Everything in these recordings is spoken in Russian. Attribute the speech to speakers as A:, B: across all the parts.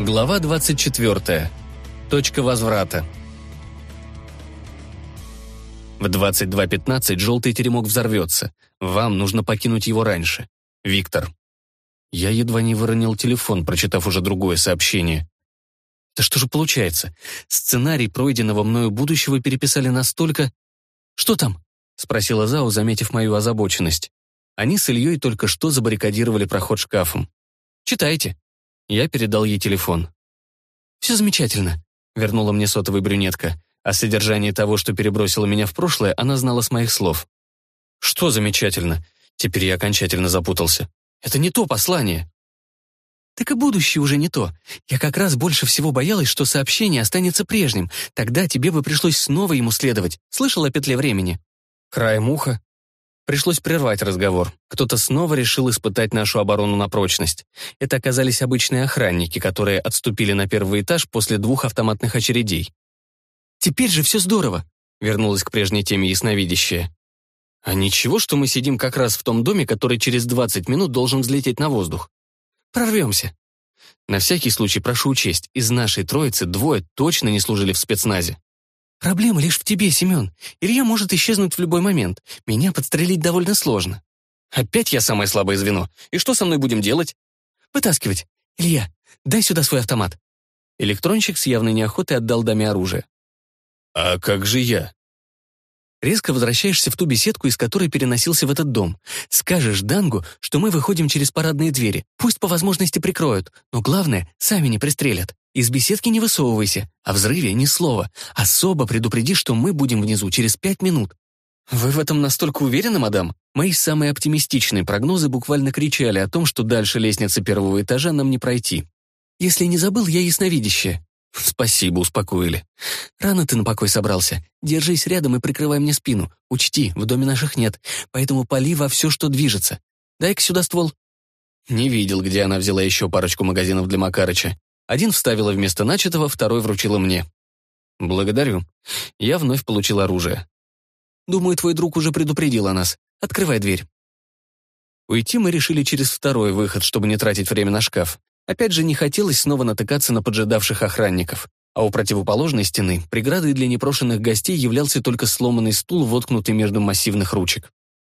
A: Глава 24. Точка возврата. В 22.15 желтый теремок взорвется. Вам нужно покинуть его раньше. Виктор. Я едва не выронил телефон, прочитав уже другое сообщение. Да что же получается? Сценарий пройденного мною будущего переписали настолько... «Что там?» — спросила Зао, заметив мою озабоченность. Они с Ильей только что забаррикадировали проход шкафом. «Читайте». Я передал ей телефон. «Все замечательно», — вернула мне сотовый брюнетка. О содержании того, что перебросило меня в прошлое, она знала с моих слов. «Что замечательно?» Теперь я окончательно запутался. «Это не то послание». «Так и будущее уже не то. Я как раз больше всего боялась, что сообщение останется прежним. Тогда тебе бы пришлось снова ему следовать. Слышал о петле времени?» Краем уха Пришлось прервать разговор. Кто-то снова решил испытать нашу оборону на прочность. Это оказались обычные охранники, которые отступили на первый этаж после двух автоматных очередей. «Теперь же все здорово», — вернулась к прежней теме ясновидящая. «А ничего, что мы сидим как раз в том доме, который через 20 минут должен взлететь на воздух? Прорвемся». На всякий случай прошу учесть, из нашей троицы двое точно не служили в спецназе. «Проблема лишь в тебе, Семен. Илья может исчезнуть в любой момент. Меня подстрелить довольно сложно». «Опять я самое слабое звено. И что со мной будем делать?» «Вытаскивать. Илья, дай сюда свой автомат». Электронщик с явной неохотой отдал даме оружие.
B: «А как же я?»
A: Резко возвращаешься в ту беседку, из которой переносился в этот дом. Скажешь Дангу, что мы выходим через парадные двери. Пусть по возможности прикроют, но главное, сами не пристрелят. Из беседки не высовывайся, о взрыве ни слова. Особо предупреди, что мы будем внизу через пять минут. Вы в этом настолько уверены, мадам? Мои самые оптимистичные прогнозы буквально кричали о том, что дальше лестницы первого этажа нам не пройти. Если не забыл, я ясновидящая. Спасибо, успокоили. Рано ты на покой собрался. Держись рядом и прикрывай мне спину. Учти, в доме наших нет, поэтому пали во все, что движется. Дай-ка сюда ствол. Не видел, где она взяла еще парочку магазинов для Макарыча. Один вставила вместо начатого, второй вручила мне. Благодарю. Я вновь получил оружие. Думаю, твой друг уже предупредил о нас. Открывай дверь. Уйти мы решили через второй выход, чтобы не тратить время на шкаф. Опять же, не хотелось снова натыкаться на поджидавших охранников. А у противоположной стены преградой для непрошенных гостей являлся только сломанный стул, воткнутый между массивных ручек.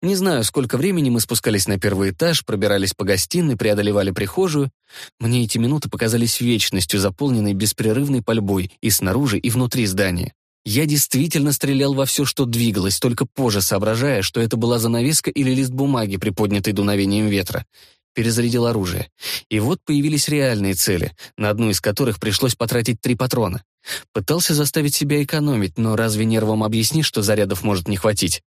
A: Не знаю, сколько времени мы спускались на первый этаж, пробирались по гостиной, преодолевали прихожую. Мне эти минуты показались вечностью, заполненной беспрерывной пальбой и снаружи, и внутри здания. Я действительно стрелял во все, что двигалось, только позже соображая, что это была занавеска или лист бумаги, приподнятый дуновением ветра перезарядил оружие. И вот появились реальные цели, на одну из которых пришлось потратить три патрона. Пытался заставить себя экономить, но разве нервом объяснишь, что зарядов может не хватить?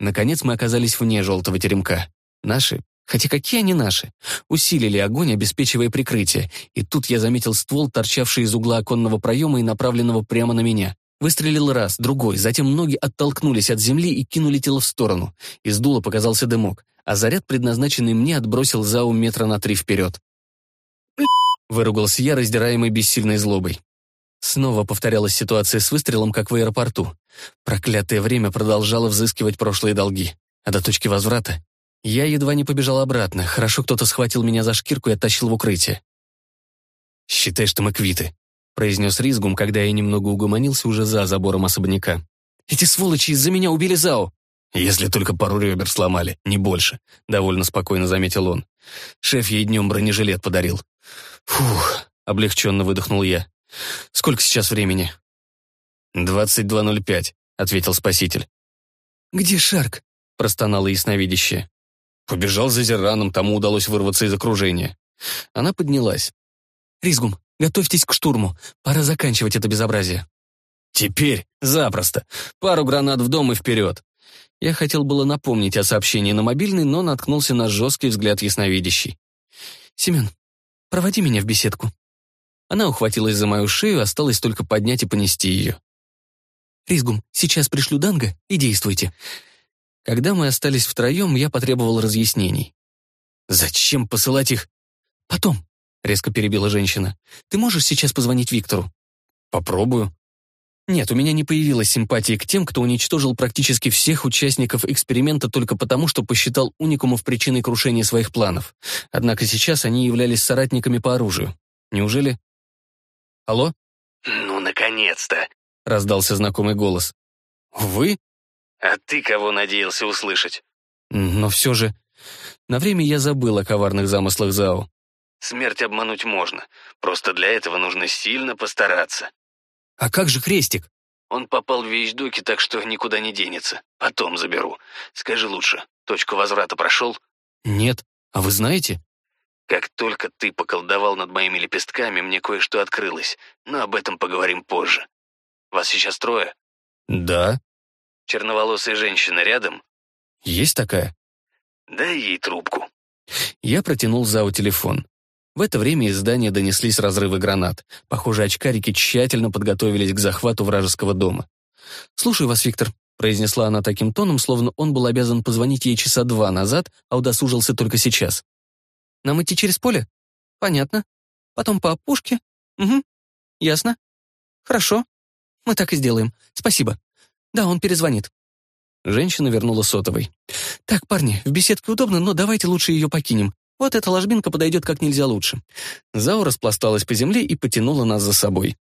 A: Наконец мы оказались вне желтого теремка. Наши, хотя какие они наши, усилили огонь, обеспечивая прикрытие, и тут я заметил ствол, торчавший из угла оконного проема и направленного прямо на меня. Выстрелил раз, другой, затем ноги оттолкнулись от земли и кинули тело в сторону. Из дула показался дымок а заряд, предназначенный мне, отбросил Зау метра на три вперед. Выругался я, раздираемый бессильной злобой. Снова повторялась ситуация с выстрелом, как в аэропорту. Проклятое время продолжало взыскивать прошлые долги. А до точки возврата я едва не побежал обратно. Хорошо кто-то схватил меня за шкирку и оттащил в укрытие. «Считай, что мы квиты», — произнес Ризгум, когда я немного угомонился уже за забором особняка. «Эти сволочи из-за меня убили Зао!» «Если только пару ребер сломали, не больше», — довольно спокойно заметил он. «Шеф ей днем бронежилет подарил». «Фух», — облегченно выдохнул я. «Сколько сейчас времени?» «Двадцать два ноль пять», — ответил спаситель.
C: «Где Шарк?»
A: — простонала ясновидящая. Побежал за Зераном, тому удалось вырваться из окружения. Она поднялась.
C: «Ризгум, готовьтесь к штурму. Пора заканчивать это безобразие».
A: «Теперь запросто. Пару гранат в дом и вперед». Я хотел было напомнить о сообщении на мобильный, но наткнулся на жесткий взгляд ясновидящий.
C: «Семен, проводи меня в беседку».
A: Она ухватилась за мою шею, осталось только поднять и понести ее.
C: «Ризгум, сейчас пришлю Данга и действуйте».
A: Когда мы остались втроем, я потребовал разъяснений. «Зачем посылать их?»
C: «Потом», — резко перебила женщина. «Ты можешь сейчас позвонить Виктору?»
A: «Попробую». Нет, у меня не появилось симпатии к тем, кто уничтожил практически всех участников эксперимента только потому, что посчитал уникумов причиной крушения своих планов. Однако сейчас они являлись соратниками по оружию. Неужели Алло?
B: «Ну, наконец-то!»
A: — раздался знакомый голос. «Вы?»
B: «А ты кого надеялся услышать?»
A: Но все же... На время я забыл о коварных замыслах Зао.
B: «Смерть обмануть можно. Просто для этого нужно сильно постараться».
A: «А как же крестик?»
B: «Он попал в вещдоки, так что никуда не денется. Потом заберу. Скажи лучше, точку возврата прошел?»
A: «Нет. А вы знаете?»
B: «Как только ты поколдовал над моими лепестками, мне кое-что открылось, но об этом поговорим позже. Вас сейчас трое?»
A: «Да».
B: «Черноволосая женщина рядом?»
A: «Есть такая?»
B: «Дай ей трубку».
A: Я протянул Зао телефон. В это время из здания донеслись разрывы гранат. Похоже, очкарики тщательно подготовились к захвату вражеского дома. «Слушаю вас, Виктор», — произнесла она таким тоном, словно он был обязан позвонить ей часа два назад, а удосужился только сейчас. «Нам идти через поле? Понятно. Потом по опушке? Угу. Ясно. Хорошо. Мы так и сделаем. Спасибо. Да, он перезвонит». Женщина вернула сотовой. «Так, парни, в беседке удобно, но давайте лучше ее покинем. Вот эта ложбинка подойдет как нельзя лучше». Зао распласталась по земле и потянула нас за собой.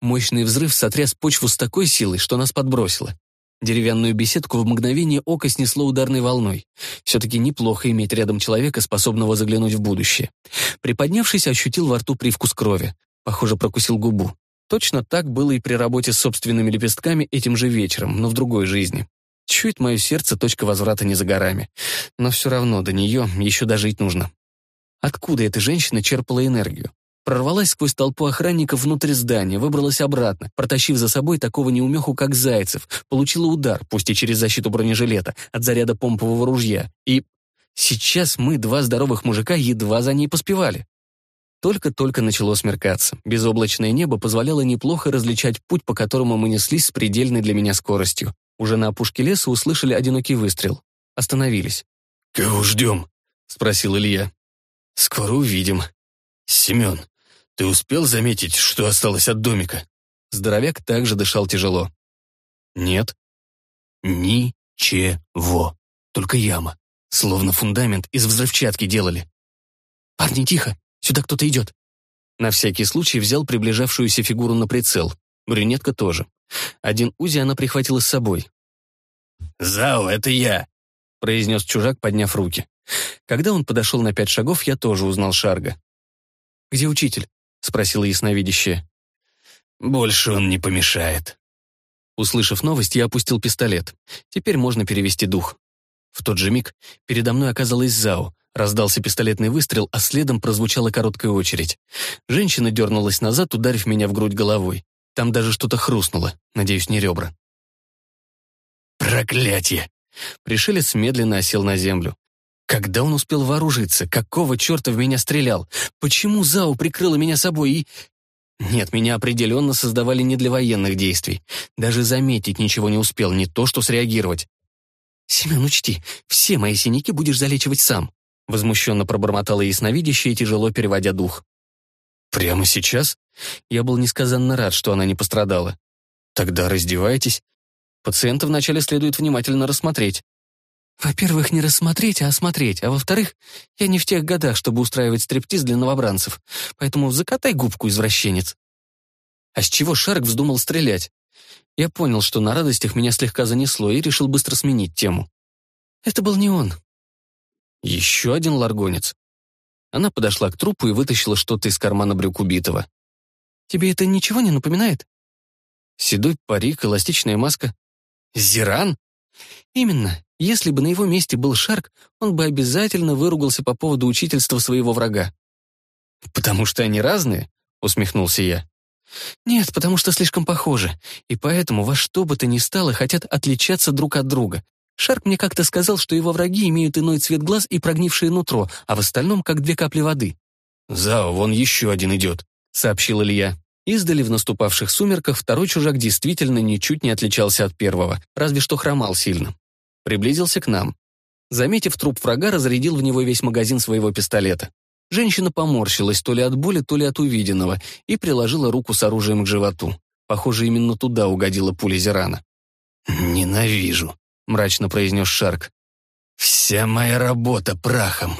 A: Мощный взрыв сотряс почву с такой силой, что нас подбросило. Деревянную беседку в мгновение ока снесло ударной волной. Все-таки неплохо иметь рядом человека, способного заглянуть в будущее. Приподнявшись, ощутил во рту привкус крови. Похоже, прокусил губу. Точно так было и при работе с собственными лепестками этим же вечером, но в другой жизни. Чует мое сердце, точка возврата не за горами. Но все равно до нее еще дожить нужно. Откуда эта женщина черпала энергию? Прорвалась сквозь толпу охранников внутрь здания, выбралась обратно, протащив за собой такого неумеху, как Зайцев, получила удар, пусть и через защиту бронежилета, от заряда помпового ружья. И сейчас мы, два здоровых мужика, едва за ней поспевали. Только-только начало смеркаться. Безоблачное небо позволяло неплохо различать путь, по которому мы неслись с предельной для меня скоростью. Уже на опушке леса услышали одинокий выстрел. Остановились.
B: «Кого ждем?» — спросил Илья.
A: «Скоро увидим».
B: «Семен, ты успел заметить, что осталось от домика?»
A: Здоровяк также дышал тяжело.
B: «Нет».
A: «Ничего. Только яма. Словно фундамент из взрывчатки делали». «Парни, тихо. Сюда кто-то идет». На всякий случай взял приближавшуюся фигуру на прицел. Брюнетка тоже. Один УЗИ она прихватила с собой.
B: «Зао, это я», —
A: произнес чужак, подняв руки. Когда он подошел на пять шагов, я тоже узнал Шарга. «Где учитель?» — спросила ясновидящая.
B: «Больше он не помешает».
A: Услышав новость, я опустил пистолет. Теперь можно перевести дух. В тот же миг передо мной оказалась Зао. Раздался пистолетный выстрел, а следом прозвучала короткая очередь. Женщина дернулась назад, ударив меня в грудь головой. Там даже что-то хрустнуло, надеюсь, не ребра.
B: «Проклятие!»
A: Пришелец медленно осел на землю. Когда он успел вооружиться? Какого черта в меня стрелял? Почему Зао прикрыла меня собой и... Нет, меня определенно создавали не для военных действий. Даже заметить ничего не успел, не то что среагировать. «Семен, учти, все мои синяки будешь залечивать сам», возмущенно пробормотала ясновидящая, тяжело переводя дух.
B: «Прямо сейчас?»
A: Я был несказанно рад, что она не пострадала. «Тогда раздевайтесь. Пациента вначале следует внимательно рассмотреть». «Во-первых, не рассмотреть, а осмотреть, а во-вторых, я не в тех годах, чтобы устраивать стриптиз для новобранцев, поэтому закатай губку, извращенец». А с чего Шарк вздумал стрелять? Я понял, что на радостях меня слегка занесло и решил быстро сменить тему. Это был не он. Еще один ларгонец. Она подошла к трупу и вытащила что-то из кармана брюк убитого. «Тебе это ничего не напоминает?» Седой парик, эластичная маска. «Зиран?» «Именно. Если бы на его месте был Шарк, он бы обязательно выругался по поводу учительства своего врага». «Потому что они разные?» — усмехнулся я. «Нет, потому что слишком похожи, и поэтому во что бы то ни стало хотят отличаться друг от друга. Шарк мне как-то сказал, что его враги имеют иной цвет глаз и прогнившее нутро, а в остальном как две капли воды».
B: «Зао, вон еще один идет», —
A: сообщил Илья. Издали в наступавших сумерках второй чужак действительно ничуть не отличался от первого, разве что хромал сильно. Приблизился к нам. Заметив труп врага, разрядил в него весь магазин своего пистолета. Женщина поморщилась то ли от боли, то ли от увиденного и приложила руку с оружием к животу. Похоже, именно туда угодила пуля Зирана.
B: «Ненавижу», — мрачно произнес Шарк. «Вся моя работа прахом».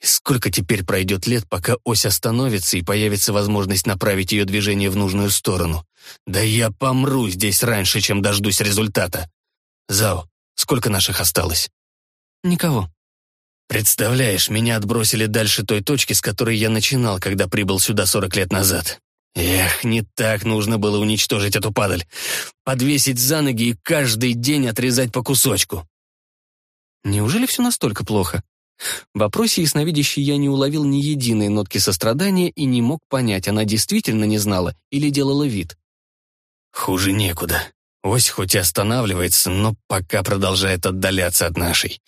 B: Сколько теперь пройдет лет, пока ось остановится и появится возможность направить ее движение в нужную сторону? Да я помру здесь раньше, чем дождусь результата. Зао, сколько наших осталось?
A: Никого.
B: Представляешь, меня отбросили дальше той точки, с которой я начинал, когда прибыл сюда 40 лет назад. Эх, не так нужно было уничтожить эту падаль. Подвесить за ноги и каждый день отрезать по кусочку.
A: Неужели все настолько плохо? В вопросе ясновидящей я не уловил ни единой нотки сострадания и не мог понять, она действительно не знала или делала вид.
B: Хуже некуда. Ось хоть и останавливается, но пока продолжает отдаляться от нашей.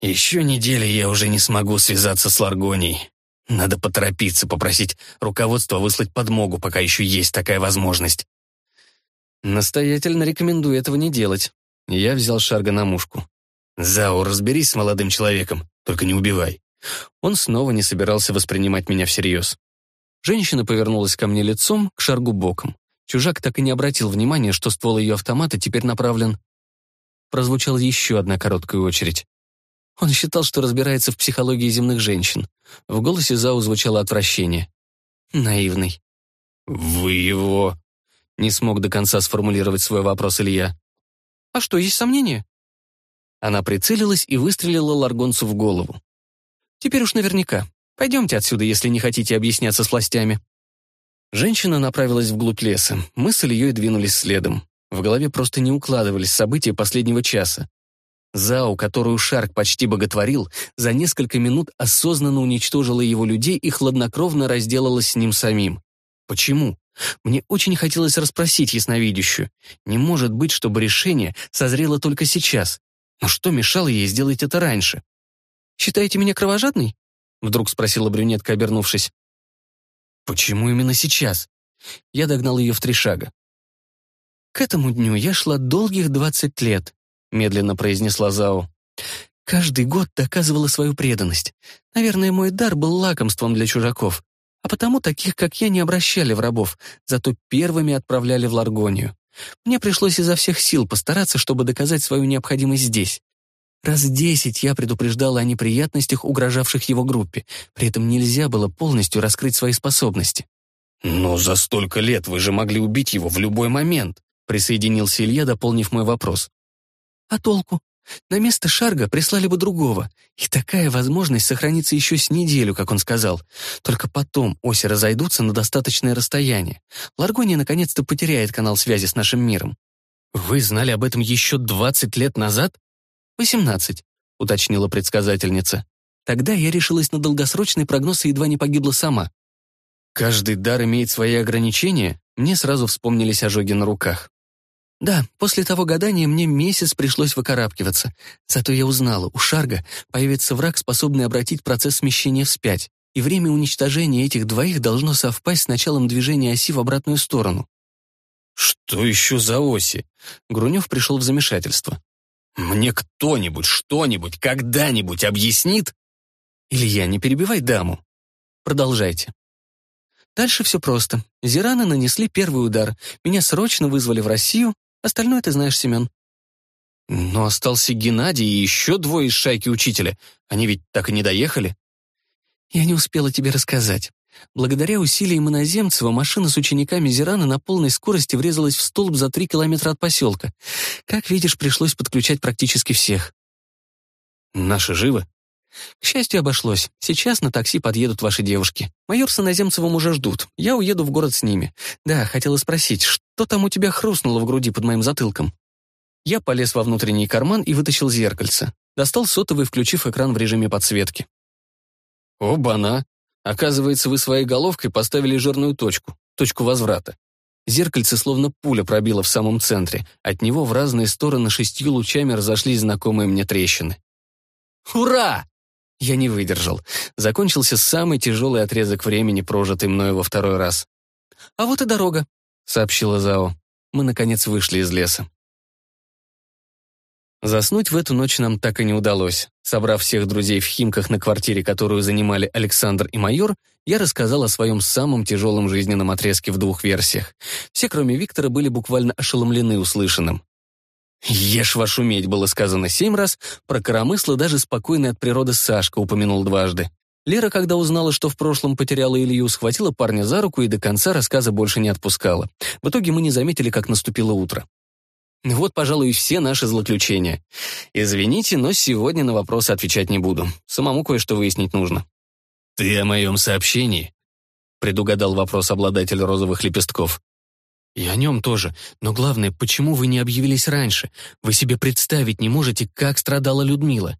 B: Еще недели я уже не смогу связаться с Ларгонией. Надо поторопиться, попросить руководство выслать подмогу, пока еще есть такая возможность.
A: Настоятельно рекомендую этого не делать. Я взял Шарга на мушку.
B: «Зао, разберись с молодым человеком, только не убивай».
A: Он снова не собирался воспринимать меня всерьез. Женщина повернулась ко мне лицом, к Шаргу боком. Чужак так и не обратил внимания, что ствол ее автомата теперь направлен. Прозвучала еще одна короткая очередь. Он считал, что разбирается в психологии земных женщин. В голосе Зау звучало отвращение. Наивный.
B: «Вы его...»
A: Не смог до конца сформулировать свой вопрос Илья. «А что, есть сомнения?» Она прицелилась и выстрелила Ларгонцу в голову. «Теперь уж наверняка. Пойдемте отсюда, если не хотите объясняться с властями». Женщина направилась вглубь леса. Мы с Ильей двинулись следом. В голове просто не укладывались события последнего часа. Зау, которую Шарк почти боготворил, за несколько минут осознанно уничтожила его людей и хладнокровно разделалась с ним самим. Почему? Мне очень хотелось расспросить ясновидящую. Не может быть, чтобы решение созрело только сейчас. Но что мешало ей сделать это раньше? «Считаете меня кровожадной?» — вдруг спросила брюнетка, обернувшись. Почему именно сейчас? Я догнал ее в три шага. «К этому дню я шла долгих двадцать лет», — медленно произнесла Зао. «Каждый год доказывала свою преданность. Наверное, мой дар был лакомством для чужаков, а потому таких, как я, не обращали в рабов, зато первыми отправляли в Ларгонию. Мне пришлось изо всех сил постараться, чтобы доказать свою необходимость здесь. Раз десять я предупреждала о неприятностях, угрожавших его группе. При этом нельзя было полностью раскрыть свои способности.
B: «Но за столько лет вы же могли убить его в любой момент», присоединился Илья, дополнив мой вопрос.
A: «А толку? На место Шарга прислали бы другого, и такая возможность сохранится еще с неделю, как он сказал. Только потом оси разойдутся на достаточное расстояние. Ларгония наконец-то потеряет канал связи с нашим миром».
B: «Вы знали об этом еще двадцать лет назад?»
A: «Восемнадцать», — уточнила предсказательница. Тогда я решилась на долгосрочный прогноз и едва не погибла сама. Каждый дар имеет свои ограничения, мне сразу вспомнились ожоги на руках. Да, после того гадания мне месяц пришлось выкарабкиваться. Зато я узнала, у Шарга появится враг, способный обратить процесс смещения вспять, и время уничтожения этих двоих должно совпасть с началом движения оси в обратную сторону.
B: «Что еще за оси?»
A: Грунев пришел в замешательство.
B: Мне кто-нибудь что-нибудь когда-нибудь объяснит?
A: Илья, не перебивай даму. Продолжайте. Дальше все просто. Зираны нанесли первый удар. Меня срочно вызвали в Россию. Остальное ты знаешь, Семен.
B: Но остался Геннадий и еще двое из шайки учителя. Они ведь так и не доехали.
A: Я не успела тебе рассказать. Благодаря усилиям иноземцева машина с учениками Зирана на полной скорости врезалась в столб за три километра от поселка. Как видишь, пришлось подключать практически всех.
B: Наши живы?
A: К счастью, обошлось. Сейчас на такси подъедут ваши девушки. Майор с иноземцевым уже ждут. Я уеду в город с ними. Да, хотела спросить, что там у тебя хрустнуло в груди под моим затылком? Я полез во внутренний карман и вытащил зеркальце. Достал сотовый, включив экран в режиме подсветки.
B: Оба-на! Оказывается, вы своей головкой поставили жирную точку, точку возврата.
A: Зеркальце словно пуля пробило в самом центре. От него в разные стороны шестью лучами разошлись знакомые мне трещины.
B: «Ура!»
A: Я не выдержал. Закончился самый тяжелый отрезок времени, прожитый мною во второй раз. «А вот и дорога», — сообщила Зао. Мы, наконец, вышли из леса. Заснуть в эту ночь нам так и не удалось. Собрав всех друзей в Химках на квартире, которую занимали Александр и майор, я рассказал о своем самом тяжелом жизненном отрезке в двух версиях. Все, кроме Виктора, были буквально ошеломлены услышанным. «Ешь вашу медь» было сказано семь раз, про коромысло даже спокойный от природы Сашка упомянул дважды. Лера, когда узнала, что в прошлом потеряла Илью, схватила парня за руку и до конца рассказа больше не отпускала. В итоге мы не заметили, как наступило утро. Вот, пожалуй, и все наши злоключения. Извините, но сегодня на вопросы отвечать не буду. Самому кое-что выяснить нужно.
B: «Ты о моем сообщении?» — предугадал вопрос обладатель розовых лепестков.
A: «И о нем тоже. Но главное, почему вы не объявились раньше? Вы себе представить не можете, как страдала Людмила».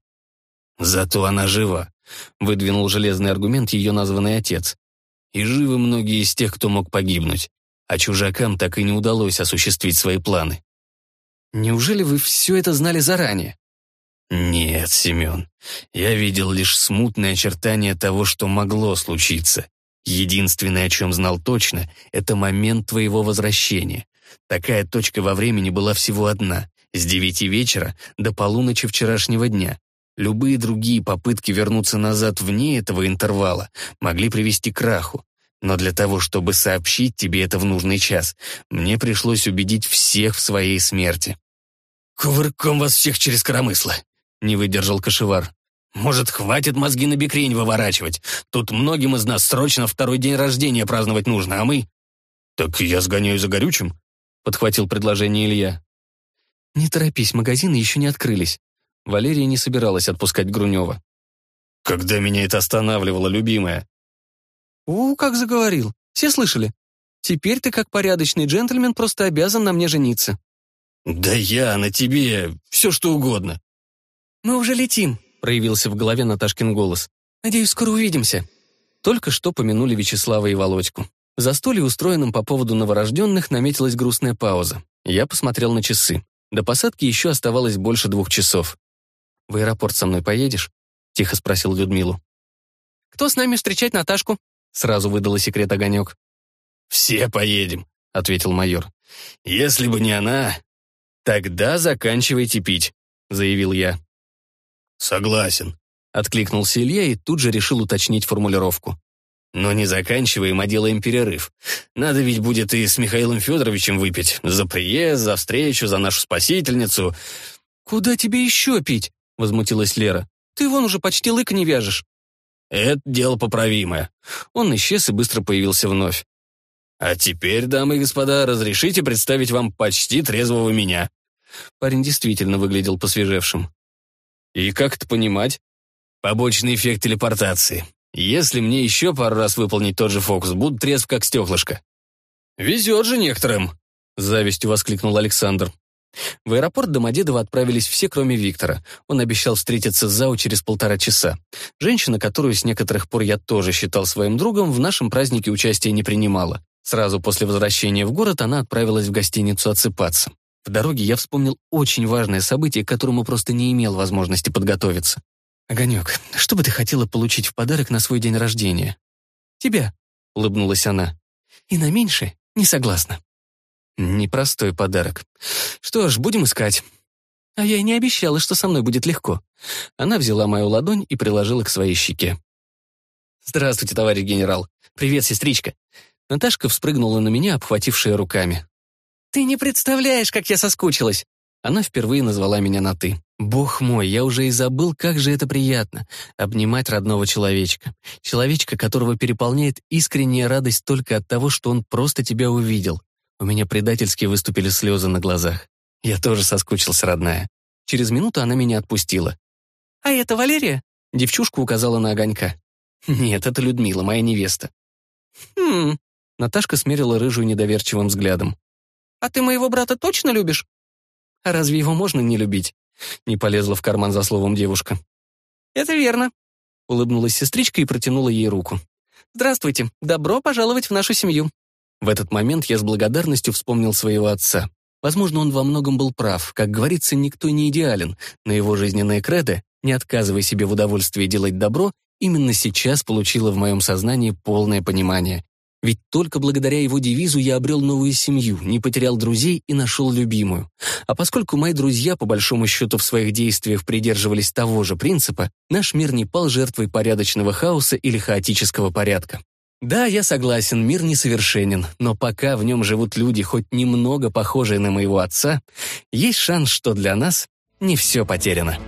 B: «Зато она жива», — выдвинул железный аргумент ее названный отец. «И живы многие из тех, кто мог погибнуть. А чужакам так и не удалось осуществить свои планы».
A: «Неужели вы все это знали заранее?»
B: «Нет, Семен, я видел лишь смутные очертания того, что могло случиться. Единственное, о чем знал точно, это момент твоего возвращения. Такая точка во времени была всего одна — с девяти вечера до полуночи вчерашнего дня. Любые другие попытки вернуться назад вне этого интервала могли привести к краху. Но для того, чтобы сообщить тебе это в нужный час, мне пришлось убедить всех в своей смерти.
C: «Кувырком вас всех через коромысло», — не выдержал кошевар. Может, хватит мозги на бекрень выворачивать? Тут многим из нас срочно второй день рождения праздновать нужно, а мы...»
B: «Так я сгоняю за горючим», — подхватил предложение Илья.
A: «Не торопись, магазины еще не открылись». Валерия не собиралась отпускать Грунева.
B: «Когда меня это останавливало, любимая?»
A: «У, как заговорил. Все слышали? Теперь ты, как порядочный джентльмен, просто обязан на мне жениться».
B: «Да я на тебе, все что угодно».
A: «Мы уже летим», проявился в голове Наташкин голос. «Надеюсь, скоро увидимся». Только что помянули Вячеслава и Володьку. В застолье, устроенном по поводу новорожденных, наметилась грустная пауза. Я посмотрел на часы. До посадки еще оставалось больше двух часов. «В аэропорт со мной поедешь?» — тихо спросил Людмилу. «Кто с нами встречать Наташку?» — сразу выдала секрет огонек.
B: «Все поедем», — ответил майор. «Если бы не она, тогда заканчивайте пить», — заявил я.
C: «Согласен», —
A: откликнулся Илья и тут же решил уточнить формулировку.
B: «Но не заканчиваем, а делаем перерыв. Надо ведь будет и с Михаилом Федоровичем выпить. За приезд, за встречу, за нашу спасительницу».
A: «Куда тебе еще пить?» — возмутилась Лера. «Ты вон уже почти лык не вяжешь».
B: «Это дело поправимое».
A: Он исчез и быстро появился вновь.
B: «А теперь, дамы и господа, разрешите представить вам почти трезвого меня».
A: Парень действительно выглядел посвежевшим.
B: И как это понимать? Побочный эффект телепортации. Если мне еще пару раз выполнить тот же фокус, буду трезв как стеклышко.
C: Везет же некоторым,
A: завистью воскликнул Александр. В аэропорт Домодедово отправились все, кроме Виктора. Он обещал встретиться с Зау через полтора часа. Женщина, которую с некоторых пор я тоже считал своим другом, в нашем празднике участия не принимала. Сразу после возвращения в город она отправилась в гостиницу отсыпаться. В дороге я вспомнил очень важное событие, к которому просто не имел возможности подготовиться. «Огонек, что бы ты хотела получить в подарок на свой день рождения?» «Тебя», — улыбнулась она. «И на меньше не согласна». Непростой подарок. Что ж, будем искать. А я и не обещала, что со мной будет легко. Она взяла мою ладонь и приложила к своей щеке. «Здравствуйте, товарищ генерал. Привет, сестричка». Наташка вспрыгнула на меня, обхватившая руками. «Ты не представляешь, как я соскучилась!» Она впервые назвала меня на «ты». Бог мой, я уже и забыл, как же это приятно — обнимать родного человечка. Человечка, которого переполняет искренняя радость только от того, что он просто тебя увидел. У меня предательски выступили слезы на глазах. Я тоже соскучился, родная. Через минуту она меня отпустила. «А это Валерия?» Девчушка указала на огонька. «Нет, это Людмила, моя невеста». «Хм...» Наташка смерила рыжую недоверчивым взглядом. «А ты моего брата точно любишь?» «А разве его можно не любить?» Не полезла в карман за словом девушка. «Это верно», — улыбнулась сестричка и протянула ей руку. «Здравствуйте, добро пожаловать в нашу семью». В этот момент я с благодарностью вспомнил своего отца. Возможно, он во многом был прав. Как говорится, никто не идеален, но его жизненное кредо «не отказывай себе в удовольствии делать добро» именно сейчас получило в моем сознании полное понимание. Ведь только благодаря его девизу я обрел новую семью, не потерял друзей и нашел любимую. А поскольку мои друзья, по большому счету, в своих действиях придерживались того же принципа, наш мир не пал жертвой порядочного хаоса или хаотического порядка. Да, я согласен, мир несовершенен, но пока в нем живут люди, хоть немного похожие на моего отца, есть шанс, что для нас не все потеряно.